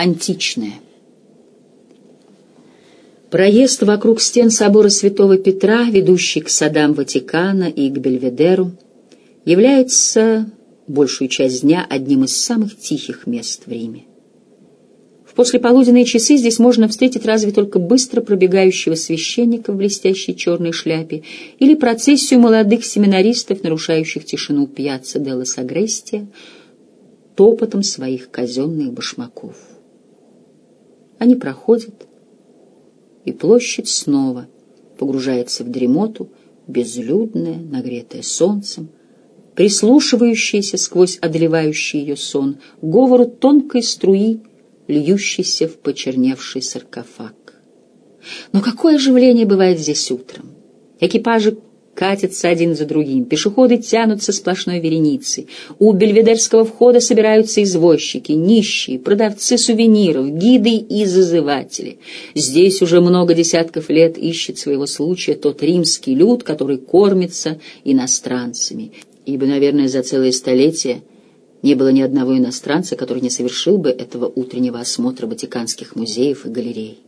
античное. Проезд вокруг стен собора Святого Петра, ведущий к садам Ватикана и к Бельведеру, является большую часть дня одним из самых тихих мест в Риме. В послеполуденные часы здесь можно встретить разве только быстро пробегающего священника в блестящей черной шляпе или процессию молодых семинаристов, нарушающих тишину пьяцца Делла Сагрестия, топотом своих казенных башмаков. Они проходят, и площадь снова погружается в дремоту, безлюдная, нагретая солнцем, прислушивающаяся сквозь одолевающий ее сон говору тонкой струи, льющейся в почерневший саркофаг. Но какое оживление бывает здесь утром! Экипажи катятся один за другим, пешеходы тянутся сплошной вереницей. У бельведерского входа собираются извозчики, нищие, продавцы сувениров, гиды и зазыватели. Здесь уже много десятков лет ищет своего случая тот римский люд, который кормится иностранцами. Ибо, наверное, за целое столетие не было ни одного иностранца, который не совершил бы этого утреннего осмотра ватиканских музеев и галерей.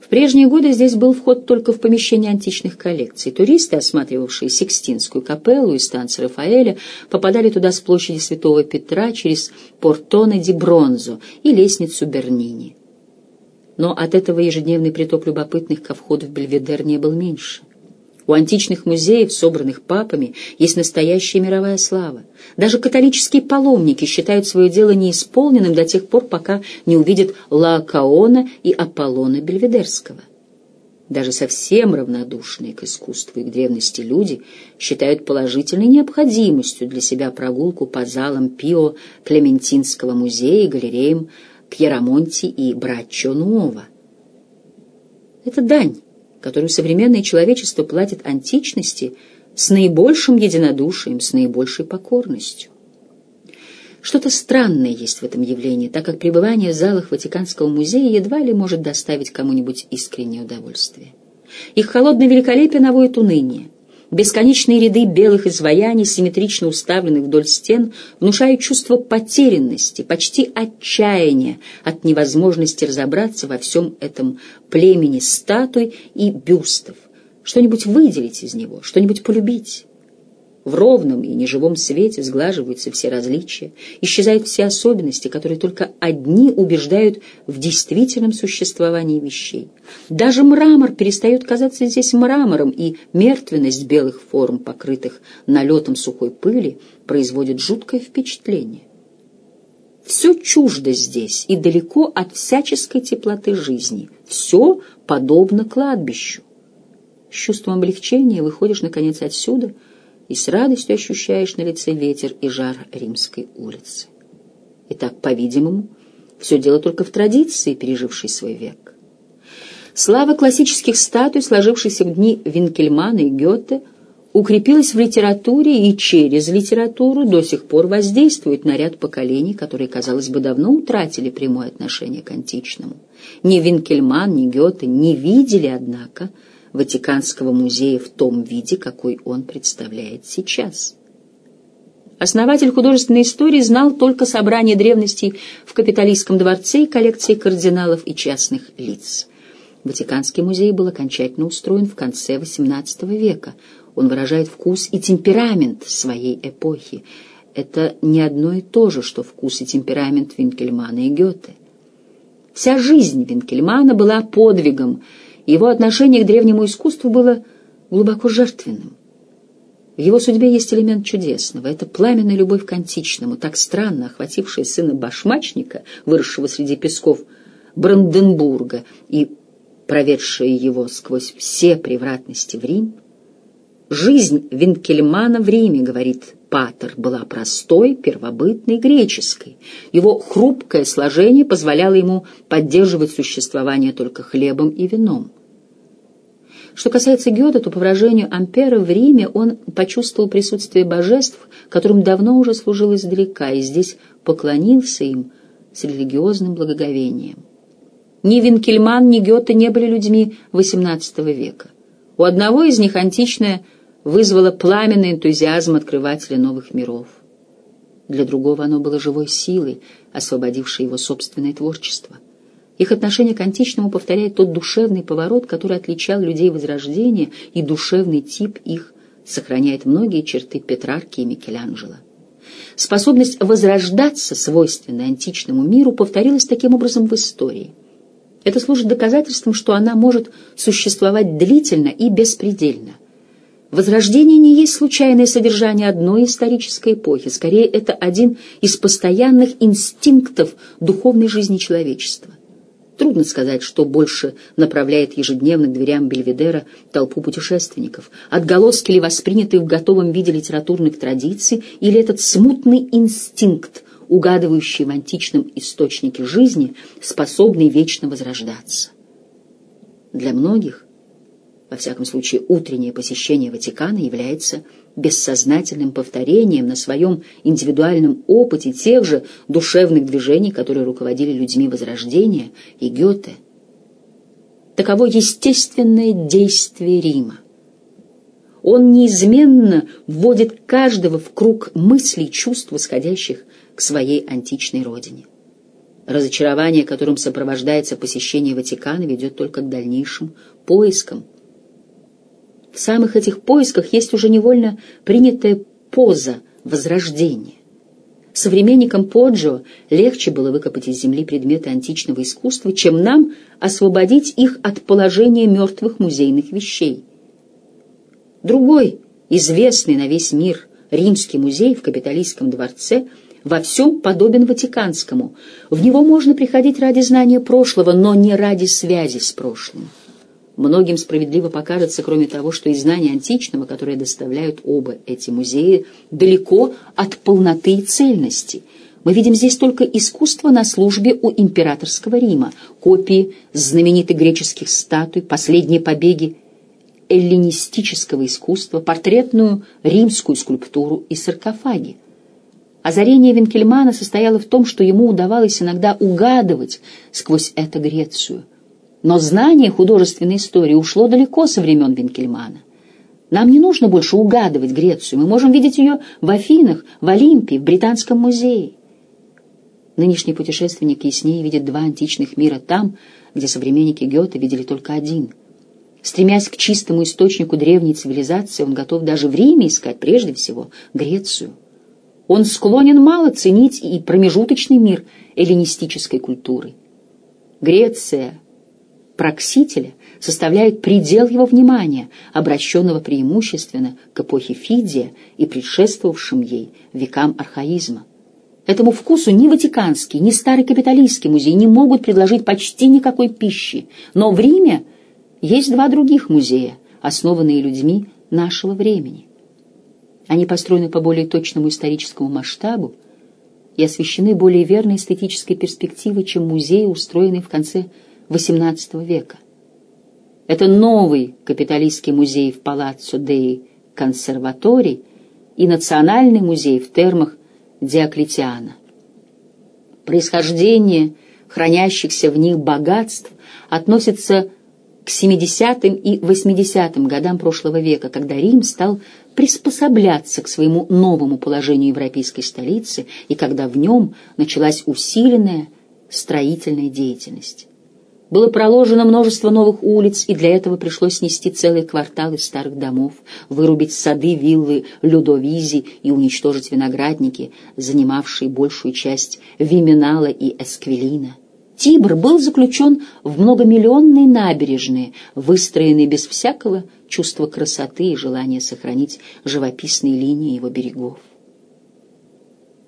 В прежние годы здесь был вход только в помещение античных коллекций. Туристы, осматривавшие Сикстинскую капеллу и станцию Рафаэля, попадали туда с площади Святого Петра через Портоне ди Бронзо и лестницу Бернини. Но от этого ежедневный приток любопытных ко входу в Бельведер не был меньше. У античных музеев, собранных папами, есть настоящая мировая слава. Даже католические паломники считают свое дело неисполненным до тех пор, пока не увидят Лаокаона и Аполлона Бельведерского. Даже совсем равнодушные к искусству и к древности люди считают положительной необходимостью для себя прогулку по залам Пио Клементинского музея и галереям Кьерамонти и Браччо Нуова. Это дань которую современное человечество платит античности с наибольшим единодушием, с наибольшей покорностью. Что-то странное есть в этом явлении, так как пребывание в залах Ватиканского музея едва ли может доставить кому-нибудь искреннее удовольствие. Их холодное великолепие наводит уныние. Бесконечные ряды белых изваяний, симметрично уставленных вдоль стен, внушают чувство потерянности, почти отчаяния от невозможности разобраться во всем этом племени статуй и бюстов, что-нибудь выделить из него, что-нибудь полюбить. В ровном и неживом свете сглаживаются все различия, исчезают все особенности, которые только одни убеждают в действительном существовании вещей. Даже мрамор перестает казаться здесь мрамором, и мертвенность белых форм, покрытых налетом сухой пыли, производит жуткое впечатление. Все чуждо здесь и далеко от всяческой теплоты жизни. Все подобно кладбищу. С чувством облегчения выходишь, наконец, отсюда — и с радостью ощущаешь на лице ветер и жар римской улицы. Итак, по-видимому, все дело только в традиции, пережившей свой век. Слава классических статуй, сложившихся в дни Винкельмана и Гёте, укрепилась в литературе и через литературу до сих пор воздействует на ряд поколений, которые, казалось бы, давно утратили прямое отношение к античному. Ни Винкельман, ни Гёте не видели, однако, Ватиканского музея в том виде, какой он представляет сейчас. Основатель художественной истории знал только собрание древностей в капиталистском дворце и коллекции кардиналов и частных лиц. Ватиканский музей был окончательно устроен в конце XVIII века. Он выражает вкус и темперамент своей эпохи. Это не одно и то же, что вкус и темперамент Винкельмана и Гёте. Вся жизнь Винкельмана была подвигом, его отношение к древнему искусству было глубоко жертвенным. В его судьбе есть элемент чудесного. Это пламенная любовь к античному, так странно охватившая сына башмачника, выросшего среди песков Бранденбурга и проведшая его сквозь все превратности в Рим. Жизнь Винкельмана в Риме, говорит Патер, была простой, первобытной, греческой. Его хрупкое сложение позволяло ему поддерживать существование только хлебом и вином. Что касается Гёте, то по выражению Ампера в Риме он почувствовал присутствие божеств, которым давно уже служил издалека, и здесь поклонился им с религиозным благоговением. Ни Винкельман, ни Гёте не были людьми XVIII века. У одного из них античное вызвало пламенный энтузиазм открывателя новых миров. Для другого оно было живой силой, освободившие его собственное творчество. Их отношение к античному повторяет тот душевный поворот, который отличал людей Возрождения, и душевный тип их сохраняет многие черты Петрарки и Микеланджело. Способность возрождаться, свойственная античному миру, повторилась таким образом в истории. Это служит доказательством, что она может существовать длительно и беспредельно. Возрождение не есть случайное содержание одной исторической эпохи, скорее это один из постоянных инстинктов духовной жизни человечества. Трудно сказать, что больше направляет ежедневно к дверям Бельведера толпу путешественников. Отголоски ли восприняты в готовом виде литературных традиций, или этот смутный инстинкт, угадывающий в античном источнике жизни, способный вечно возрождаться. Для многих, во всяком случае, утреннее посещение Ватикана является бессознательным повторением на своем индивидуальном опыте тех же душевных движений, которые руководили людьми Возрождения и Гёте. Таково естественное действие Рима. Он неизменно вводит каждого в круг мыслей и чувств, восходящих к своей античной родине. Разочарование, которым сопровождается посещение Ватикана, ведет только к дальнейшим поискам – в самых этих поисках есть уже невольно принятая поза возрождения. Современникам Поджо легче было выкопать из земли предметы античного искусства, чем нам освободить их от положения мертвых музейных вещей. Другой, известный на весь мир римский музей в Капитолийском дворце во всем подобен Ватиканскому. В него можно приходить ради знания прошлого, но не ради связи с прошлым. Многим справедливо покажется, кроме того, что и знания античного, которые доставляют оба эти музеи, далеко от полноты и цельности. Мы видим здесь только искусство на службе у императорского Рима, копии знаменитых греческих статуй, последние побеги эллинистического искусства, портретную римскую скульптуру и саркофаги. Озарение Винкельмана состояло в том, что ему удавалось иногда угадывать сквозь это Грецию – но знание художественной истории ушло далеко со времен Винкельмана. Нам не нужно больше угадывать Грецию, мы можем видеть ее в Афинах, в Олимпии, в Британском музее. Нынешний путешественник яснее видит два античных мира там, где современники Гёте видели только один. Стремясь к чистому источнику древней цивилизации, он готов даже в Риме искать прежде всего Грецию. Он склонен мало ценить и промежуточный мир эллинистической культуры. Греция Проксителя составляет предел его внимания, обращенного преимущественно к эпохе Фидия и предшествовавшим ей векам архаизма. Этому вкусу ни Ватиканский, ни Старый Капитолийский музей не могут предложить почти никакой пищи, но в Риме есть два других музея, основанные людьми нашего времени. Они построены по более точному историческому масштабу и освещены более верной эстетической перспективой, чем музеи, устроенные в конце XVIII века. Это новый капиталистский музей в Палаццо деи Консерваторий и Национальный музей в термах Диоклетиана. Происхождение хранящихся в них богатств относится к 70-м и 80-м годам прошлого века, когда Рим стал приспосабляться к своему новому положению европейской столицы и когда в нем началась усиленная строительная деятельность. Было проложено множество новых улиц, и для этого пришлось снести целые кварталы старых домов, вырубить сады, виллы, Людовизи и уничтожить виноградники, занимавшие большую часть Виминала и Эсквилина. Тибр был заключен в многомиллионные набережные, выстроенные без всякого чувства красоты и желания сохранить живописные линии его берегов.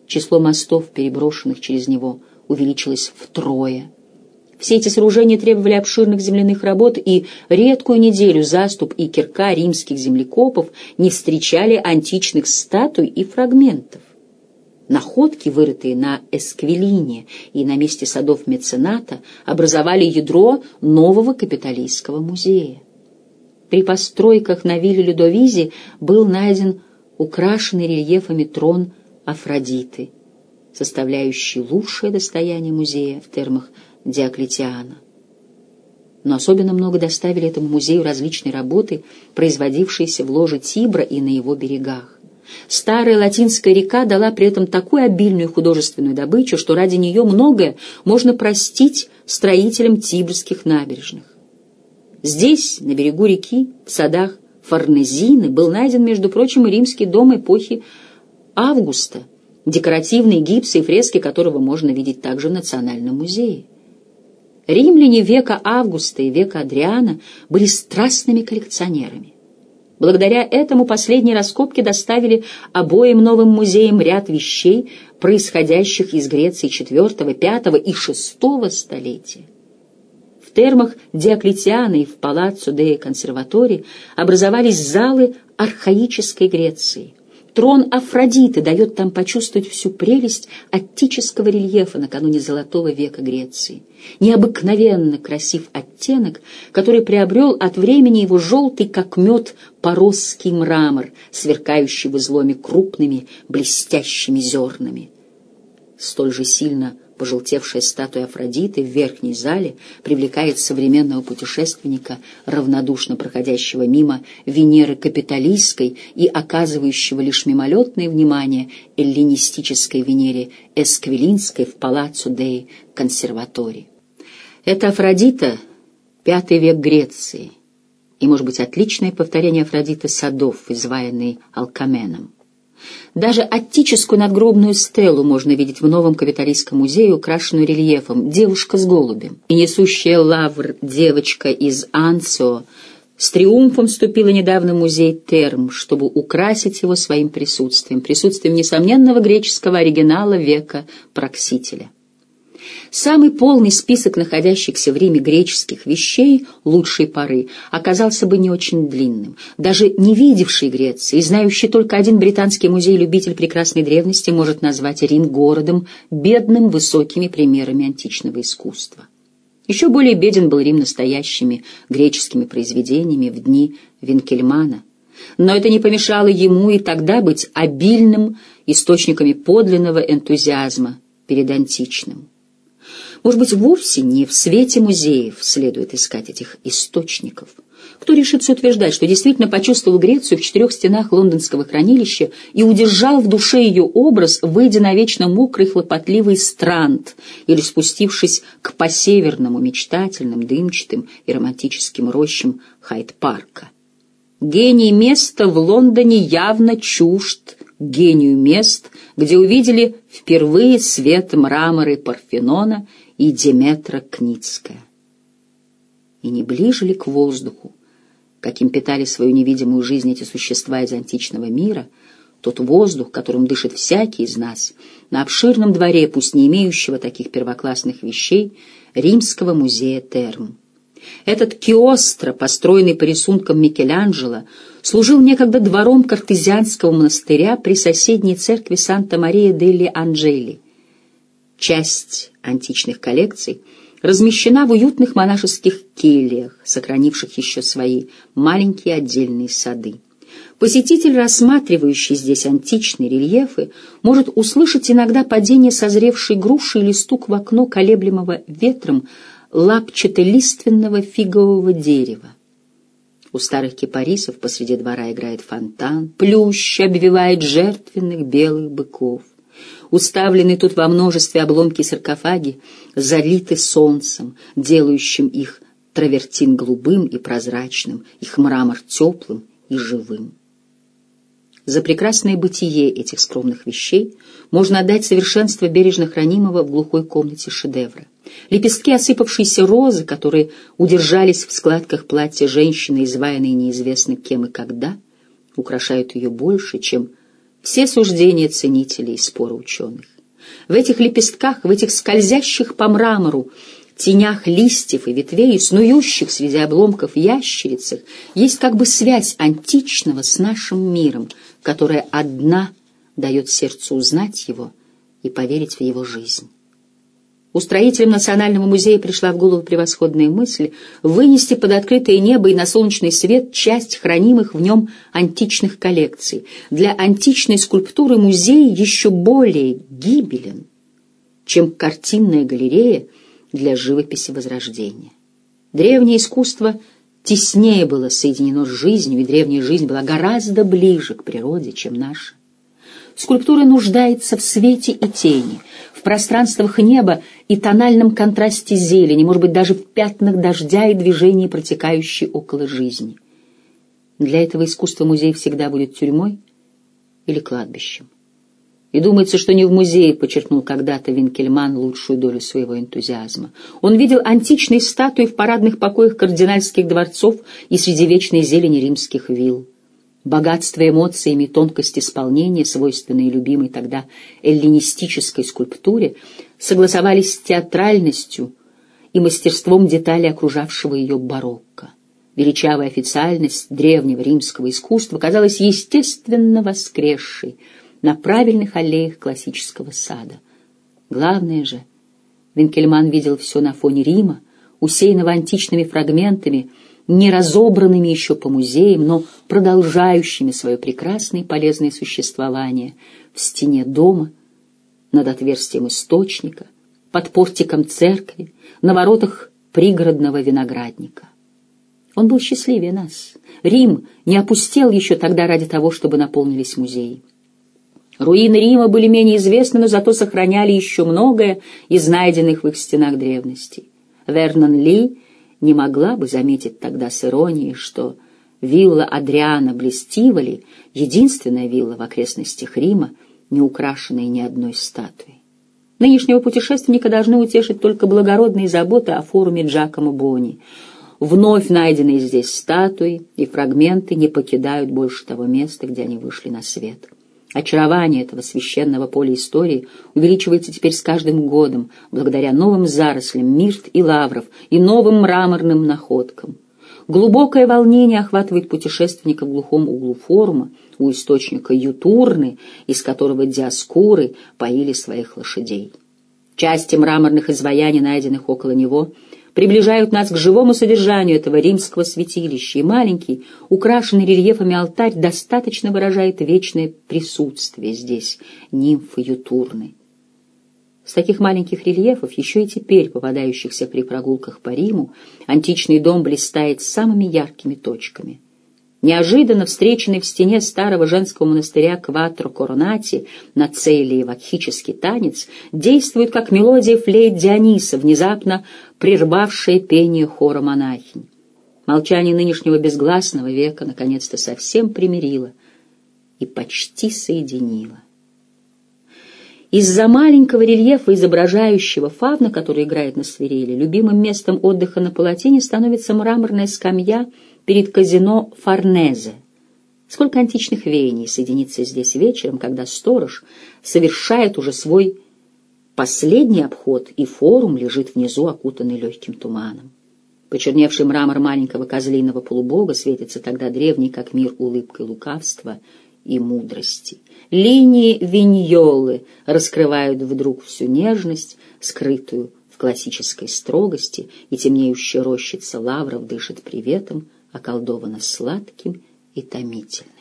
Число мостов, переброшенных через него, увеличилось втрое – все эти сооружения требовали обширных земляных работ, и редкую неделю заступ и кирка римских землекопов не встречали античных статуй и фрагментов. Находки, вырытые на Эсквилине и на месте садов мецената, образовали ядро нового капитолийского музея. При постройках на вилле Людовизи был найден украшенный рельефами трон Афродиты, составляющий лучшее достояние музея в термах Диоклетиана. Но особенно много доставили этому музею различные работы, производившиеся в ложе Тибра и на его берегах. Старая латинская река дала при этом такую обильную художественную добычу, что ради нее многое можно простить строителям тибрских набережных. Здесь, на берегу реки, в садах Форнезины, был найден, между прочим, римский дом эпохи Августа, декоративные гипсы и фрески которого можно видеть также в Национальном музее. Римляне века Августа и века Адриана были страстными коллекционерами. Благодаря этому последние раскопки доставили обоим новым музеям ряд вещей, происходящих из Греции IV, V и VI столетия. В термах Диоклетиана и в Палаццо де Консерватори образовались залы архаической Греции. Трон Афродиты дает там почувствовать всю прелесть аттического рельефа накануне Золотого века Греции. Необыкновенно красив оттенок, который приобрел от времени его желтый, как мед, поросский мрамор, сверкающий в изломе крупными блестящими зернами. Столь же сильно Пожелтевшая статуя Афродиты в верхней зале привлекает современного путешественника, равнодушно проходящего мимо Венеры Капитолийской и оказывающего лишь мимолетное внимание эллинистической Венере Эсквилинской в Палаццо Деи Консерватори. Это Афродита — пятый век Греции, и, может быть, отличное повторение Афродиты садов, изваянной Алкаменом. Даже аттическую надгробную стелу можно видеть в новом капиталистском музее, украшенную рельефом «Девушка с голубем». И несущая лавр девочка из Анцио с триумфом вступила недавно в музей Терм, чтобы украсить его своим присутствием, присутствием несомненного греческого оригинала века Проксителя. Самый полный список находящихся в Риме греческих вещей лучшей поры оказался бы не очень длинным. Даже не видевший Греции и знающий только один британский музей-любитель прекрасной древности может назвать Рим городом, бедным высокими примерами античного искусства. Еще более беден был Рим настоящими греческими произведениями в дни Винкельмана. Но это не помешало ему и тогда быть обильным источниками подлинного энтузиазма перед античным. Может быть, вовсе не в свете музеев следует искать этих источников. Кто решится утверждать, что действительно почувствовал Грецию в четырех стенах лондонского хранилища и удержал в душе ее образ, выйдя на вечно мокрый хлопотливый странт или спустившись к посеверному мечтательным, дымчатым и романтическим рощам Хайд-парка? Гений места в Лондоне явно чужд гению мест, где увидели впервые свет мраморы Парфенона и Деметра Кницкая. И не ближе ли к воздуху, каким питали свою невидимую жизнь эти существа из античного мира, тот воздух, которым дышит всякий из нас, на обширном дворе, пусть не имеющего таких первоклассных вещей, Римского музея Терм. Этот киостро, построенный по рисункам Микеланджело, служил некогда двором картезианского монастыря при соседней церкви Санта-Мария делли Анджели. Часть античных коллекций размещена в уютных монашеских кельях, сохранивших еще свои маленькие отдельные сады. Посетитель, рассматривающий здесь античные рельефы, может услышать иногда падение созревшей груши или стук в окно колеблемого ветром лапчатолиственного фигового дерева. У старых кипарисов посреди двора играет фонтан, плющ обвивает жертвенных белых быков. Уставленные тут во множестве обломки саркофаги залиты солнцем, делающим их травертин голубым и прозрачным, их мрамор теплым и живым. За прекрасное бытие этих скромных вещей можно отдать совершенство бережно хранимого в глухой комнате шедевра. Лепестки осыпавшейся розы, которые удержались в складках платья женщины, изваянной неизвестно кем и когда, украшают ее больше, чем все суждения ценителей и споры ученых. В этих лепестках, в этих скользящих по мрамору, тенях листьев и ветвей, снующих среди обломков ящерицах, есть как бы связь античного с нашим миром, которая одна дает сердцу узнать его и поверить в его жизнь. Устроителям Национального музея пришла в голову превосходная мысль вынести под открытое небо и на солнечный свет часть хранимых в нем античных коллекций. Для античной скульптуры музей еще более гибелен, чем картинная галерея для живописи Возрождения. Древнее искусство теснее было соединено с жизнью, и древняя жизнь была гораздо ближе к природе, чем наша. Скульптура нуждается в свете и тени, в пространствах неба и тональном контрасте зелени, может быть, даже в пятнах дождя и движении, протекающей около жизни. Для этого искусство музей всегда будет тюрьмой или кладбищем. И думается, что не в музее подчеркнул когда-то Винкельман лучшую долю своего энтузиазма. Он видел античные статуи в парадных покоях кардинальских дворцов и среди вечной зелени римских вилл. Богатство эмоциями и тонкость исполнения, свойственные любимой тогда эллинистической скульптуре, согласовались с театральностью и мастерством деталей окружавшего ее барокко. Величавая официальность древнего римского искусства казалась естественно воскресшей на правильных аллеях классического сада. Главное же, Винкельман видел все на фоне Рима, усеянного античными фрагментами, не разобранными еще по музеям, но продолжающими свое прекрасное и полезное существование в стене дома, над отверстием источника, под портиком церкви, на воротах пригородного виноградника. Он был счастливее нас. Рим не опустел еще тогда ради того, чтобы наполнились музеи. Руины Рима были менее известны, но зато сохраняли еще многое из найденных в их стенах древностей. Вернон Ли не могла бы заметить тогда с иронией, что вилла Адриана Блестиволи — единственная вилла в окрестностях Рима, не украшенная ни одной статуей. Нынешнего путешественника должны утешить только благородные заботы о форуме Джакомо Бони. Вновь найденные здесь статуи и фрагменты не покидают больше того места, где они вышли на свет. Очарование этого священного поля истории увеличивается теперь с каждым годом, благодаря новым зарослям мирт и лавров и новым мраморным находкам. Глубокое волнение охватывает путешественника в глухом углу форума, у источника Ютурны, из которого диаскуры поили своих лошадей. Части мраморных изваяний, найденных около него, приближают нас к живому содержанию этого римского святилища, и маленький, украшенный рельефами алтарь достаточно выражает вечное присутствие здесь нимфы Ютурны. С таких маленьких рельефов, еще и теперь попадающихся при прогулках по Риму, античный дом блистает самыми яркими точками — Неожиданно встреченный в стене старого женского монастыря Кватро Коронати на цели вакхический танец действует как мелодия флейт Диониса, внезапно прервавшая пение хора монахинь. Молчание нынешнего безгласного века наконец-то совсем примирило и почти соединило. Из-за маленького рельефа, изображающего фавна, который играет на свирели, любимым местом отдыха на палатине становится мраморная скамья — перед казино Форнезе. Сколько античных веяний соединится здесь вечером, когда сторож совершает уже свой последний обход, и форум лежит внизу, окутанный легким туманом. Почерневший мрамор маленького козлиного полубога светится тогда древний, как мир, улыбкой лукавства и мудрости. Линии виньолы раскрывают вдруг всю нежность, скрытую в классической строгости, и темнеющая рощица лавров дышит приветом, околдована сладким и томительным.